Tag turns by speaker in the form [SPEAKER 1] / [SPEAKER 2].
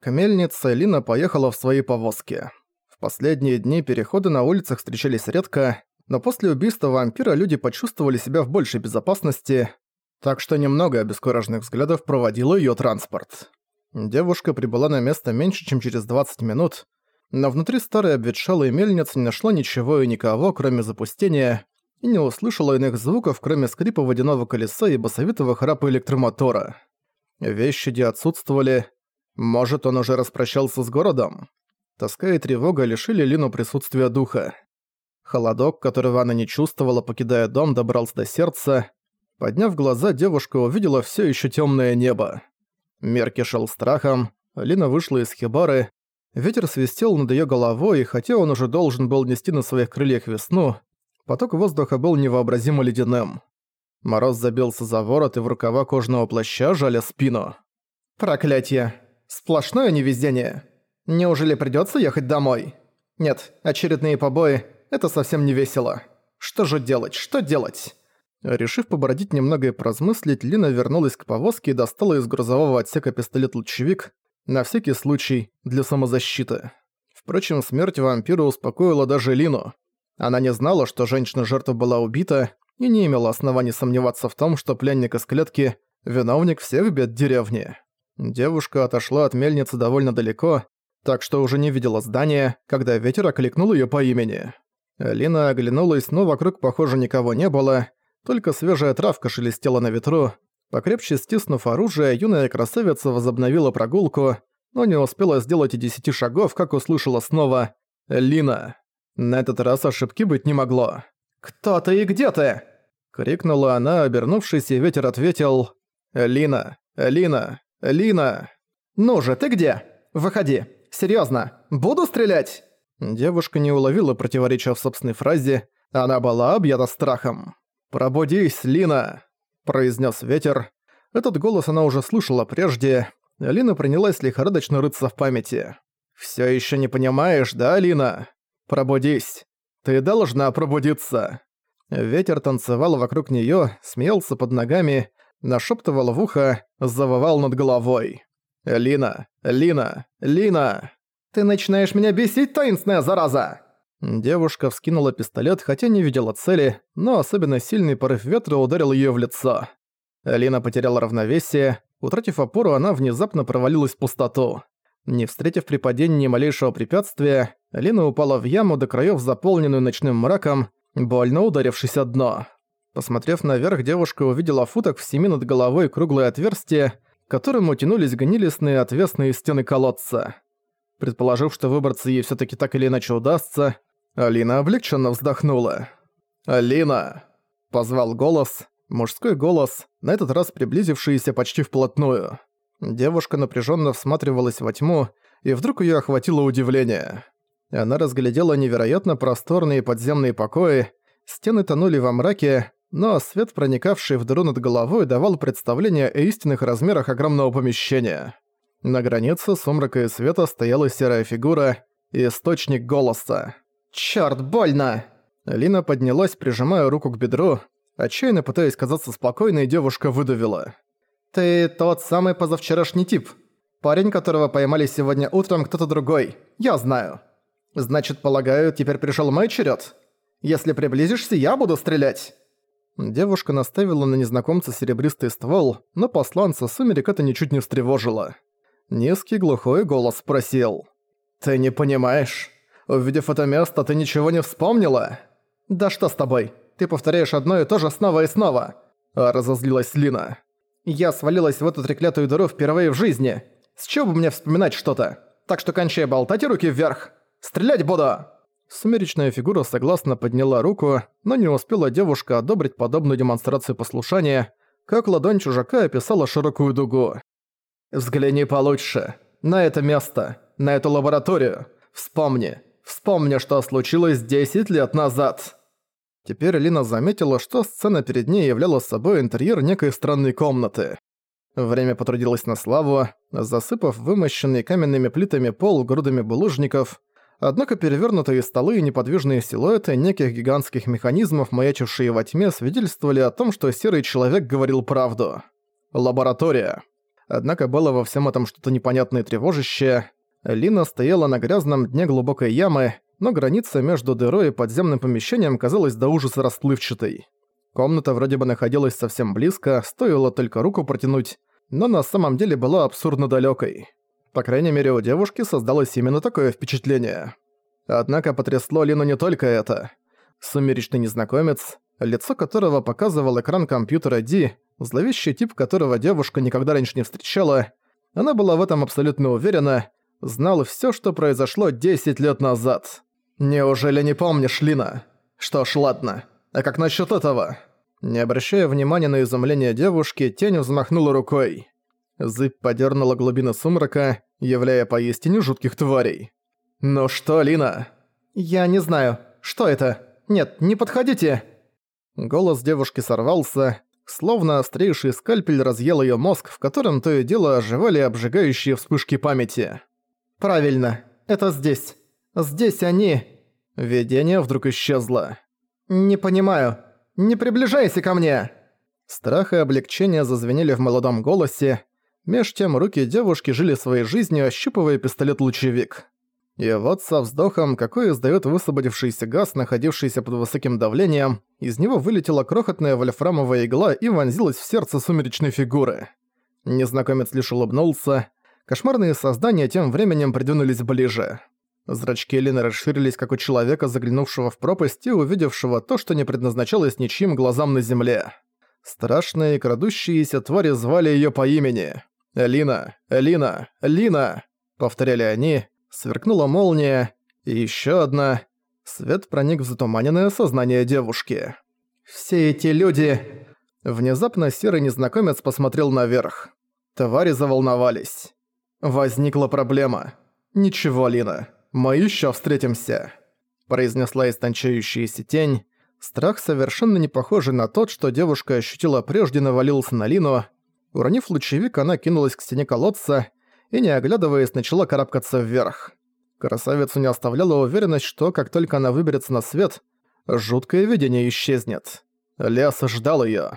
[SPEAKER 1] К мельнице Лина поехала в своей повозке. В последние дни переходы на улицах встречались редко, но после убийства вампира люди почувствовали себя в большей безопасности, так что немного обескураженных взглядов проводила её транспорт. Девушка прибыла на место меньше, чем через 20 минут, но внутри старой обветшалой мельницы не нашла ничего и никого, кроме запустения, и не услышала иных звуков, кроме скрипа водяного колеса и басовитого храпа электромотора. Вещи отсутствовали. Может, он уже распрощался с городом? Тоска и тревога лишили Лину присутствия духа. Холодок, которого она не чувствовала, покидая дом, добрался до сердца. Подняв глаза, девушка увидела все еще темное небо. Мир кишел страхом, Лина вышла из хибары, ветер свистел над ее головой, и хотя он уже должен был нести на своих крыльях весну, поток воздуха был невообразимо ледяным. Мороз забился за ворот и в рукава кожаного плаща жаля спину. «Проклятье! Сплошное невезение! Неужели придётся ехать домой? Нет, очередные побои — это совсем не весело. Что же делать, что делать?» Решив побродить немного и поразмыслить, Лина вернулась к повозке и достала из грузового отсека пистолет-лучевик, на всякий случай, для самозащиты. Впрочем, смерть вампира успокоила даже Лину. Она не знала, что женщина-жертва была убита, и не имела оснований сомневаться в том, что пленник из клетки – виновник всех бед деревни. Девушка отошла от мельницы довольно далеко, так что уже не видела здания, когда ветер окликнул её по имени. Лина оглянулась, но вокруг, похоже, никого не было, только свежая травка шелестела на ветру. Покрепче стиснув оружие, юная красавица возобновила прогулку, но не успела сделать и десяти шагов, как услышала снова «Лина». На этот раз ошибки быть не могло. «Кто ты и где ты?» Крикнула она, обернувшись, и ветер ответил «Лина! Лина! Лина!» «Ну же, ты где? Выходи! Серьёзно! Буду стрелять!» Девушка не уловила противоречия в собственной фразе, она была объята страхом. «Пробудись, Лина!» – произнес ветер. Этот голос она уже слышала прежде. Лина принялась лихорадочно рыться в памяти. «Всё ещё не понимаешь, да, Лина? Пробудись! Ты должна пробудиться!» Ветер танцевал вокруг неё, смеялся под ногами, нашептывал в ухо, завывал над головой. «Лина! Лина! Лина!» «Ты начинаешь меня бесить, таинственная зараза!» Девушка вскинула пистолет, хотя не видела цели, но особенно сильный порыв ветра ударил её в лицо. Алина потеряла равновесие, утратив опору, она внезапно провалилась в пустоту. Не встретив при падении ни малейшего препятствия, Алина упала в яму до краёв, заполненную ночным мраком, больно ударившись о дно. Посмотрев наверх, девушка увидела футок в семи над головой круглое отверстие, к которому тянулись гнилистные отвесные стены колодца. Предположив, что выбраться ей всё-таки так или иначе удастся, Алина облегченно вздохнула. «Алина!» – позвал голос, мужской голос, на этот раз приблизившийся почти вплотную. Девушка напряженно всматривалась во тьму, и вдруг ее охватило удивление. Она разглядела невероятно просторные подземные покои, стены тонули во мраке, но свет, проникавший в дыру над головой, давал представление о истинных размерах огромного помещения. На границе сумрака и света стояла серая фигура – источник голоса. «Чёрт, больно!» Лина поднялась, прижимая руку к бедру. Отчаянно пытаясь казаться спокойной, девушка выдавила. «Ты тот самый позавчерашний тип. Парень, которого поймали сегодня утром кто-то другой. Я знаю. Значит, полагаю, теперь пришёл мой черед. Если приблизишься, я буду стрелять». Девушка наставила на незнакомца серебристый ствол, но посланца сумерек это ничуть не встревожило. Низкий глухой голос спросил. «Ты не понимаешь?» Увидев это место, ты ничего не вспомнила? Да что с тобой? Ты повторяешь одно и то же снова и снова. А разозлилась Лина. Я свалилась в эту треклятую дыру впервые в жизни. С чего бы мне вспоминать что-то? Так что кончай болтать и руки вверх. Стрелять буду!» Сумеречная фигура согласно подняла руку, но не успела девушка одобрить подобную демонстрацию послушания, как ладонь чужака описала широкую дугу. «Взгляни получше. На это место. На эту лабораторию. Вспомни. Вспомни, что случилось 10 лет назад!» Теперь Лина заметила, что сцена перед ней являла собой интерьер некой странной комнаты. Время потрудилось на славу, засыпав вымощенный каменными плитами пол грудами булыжников, однако перевернутые столы и неподвижные силуэты неких гигантских механизмов, маячившие во тьме, свидетельствовали о том, что серый человек говорил правду. Лаборатория. Однако было во всем этом что-то непонятное и тревожащее. Лина стояла на грязном дне глубокой ямы, но граница между дырой и подземным помещением казалась до ужаса расплывчатой. Комната вроде бы находилась совсем близко, стоило только руку протянуть, но на самом деле была абсурдно далекой. По крайней мере, у девушки создалось именно такое впечатление. Однако потрясло Лину не только это. Сумеречный незнакомец, лицо которого показывал экран компьютера Ди, зловещий тип которого девушка никогда раньше не встречала, она была в этом абсолютно уверена, знал все, что произошло 10 лет назад. «Неужели не помнишь, Лина? Что ж, ладно. А как насчет этого?» Не обращая внимания на изумление девушки, тень взмахнула рукой. Зыб подернула глубины сумрака, являя поистине жутких тварей. «Ну что, Лина?» «Я не знаю. Что это? Нет, не подходите!» Голос девушки сорвался, словно острейший скальпель разъел её мозг, в котором то и дело оживали обжигающие вспышки памяти. «Правильно. Это здесь. Здесь они...» Видение вдруг исчезло. «Не понимаю. Не приближайся ко мне!» Страх и облегчение зазвенели в молодом голосе. Меж тем руки девушки жили своей жизнью, ощупывая пистолет-лучевик. И вот со вздохом, какой издаёт высвободившийся газ, находившийся под высоким давлением, из него вылетела крохотная вольфрамовая игла и вонзилась в сердце сумеречной фигуры. Незнакомец лишь улыбнулся. Кошмарные создания тем временем придвинулись ближе. Зрачки Элины расширились, как у человека, заглянувшего в пропасть и увидевшего то, что не предназначалось ничьим глазам на земле. Страшные крадущиеся твари звали её по имени. «Элина! Элина! Элина!» — повторяли они, Сверкнула молния, и еще одна. Свет проник в затуманенное сознание девушки. «Все эти люди...» Внезапно серый незнакомец посмотрел наверх. Твари заволновались. Возникла проблема. «Ничего, Лина, мы еще встретимся», – произнесла истончающаяся тень. Страх, совершенно не похожий на тот, что девушка ощутила прежде, навалился на Лину. Уронив лучевик, она кинулась к стене колодца и, не оглядываясь, начала карабкаться вверх. Красавицу не оставляла уверенность, что как только она выберется на свет, жуткое видение исчезнет. Лес ждал её.